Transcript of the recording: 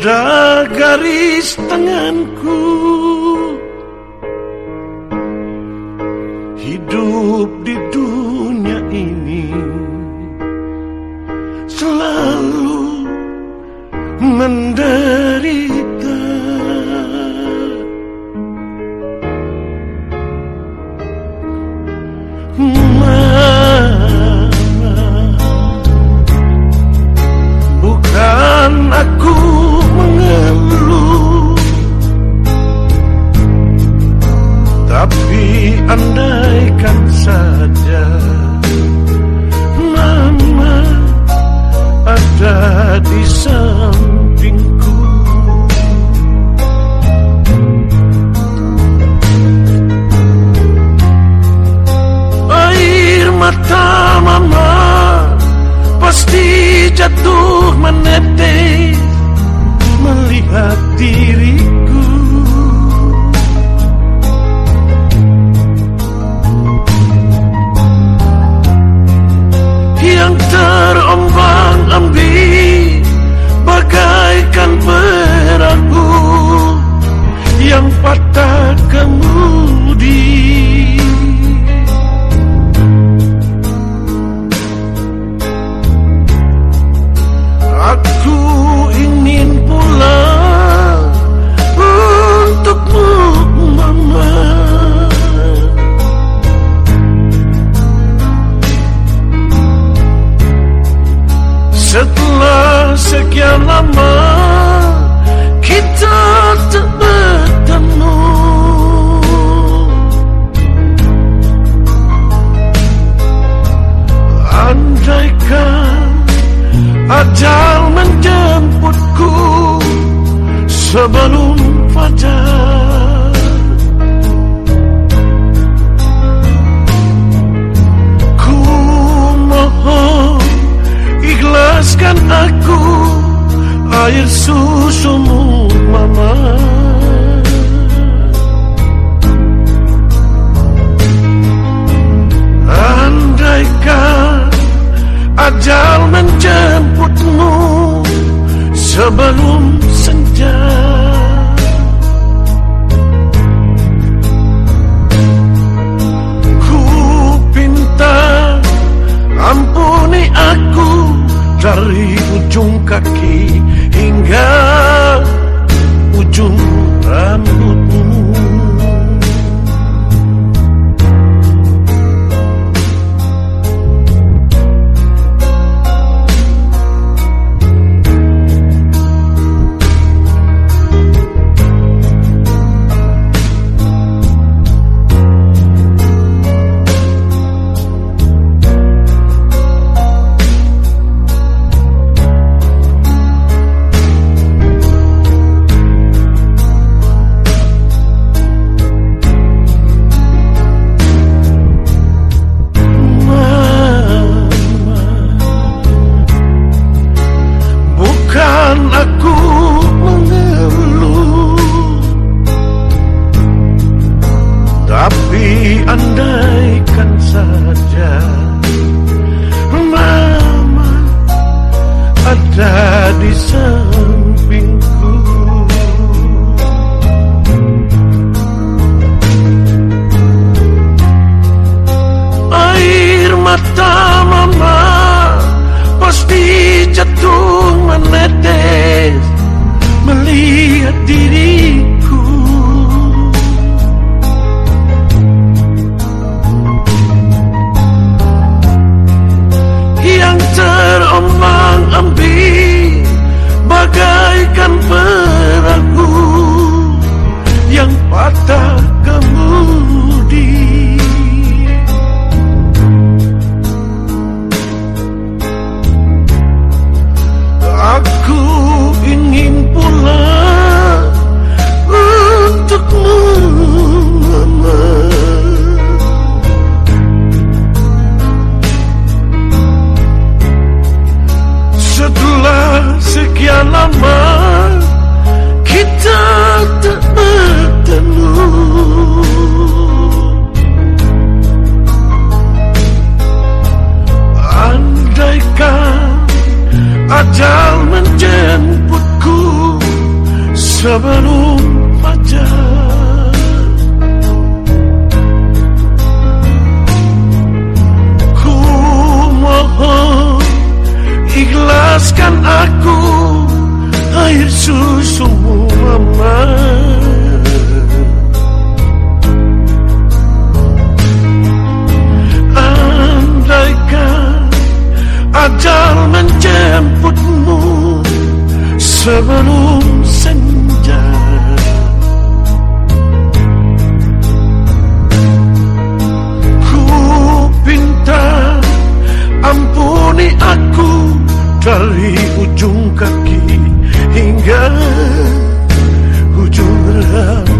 garis tanganku. Hidup di dunia ini Selalu menderita. Bukan jatuh menetes melihat diriku yang terombang ambing bagaikan perahu yang patah kemudi. Sebelum fajar Ku mohon ikhlaskan aku air susumu mama I'm di sampingku. Air mata mama pasti jatuh menetes. Melihat diriku susumu mama. Andaikan ajal menjemputmu sebelum senja. Ku pinta ampuni aku dari ujung kaki hingga ujung rambut.